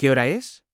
¿Qué hora es?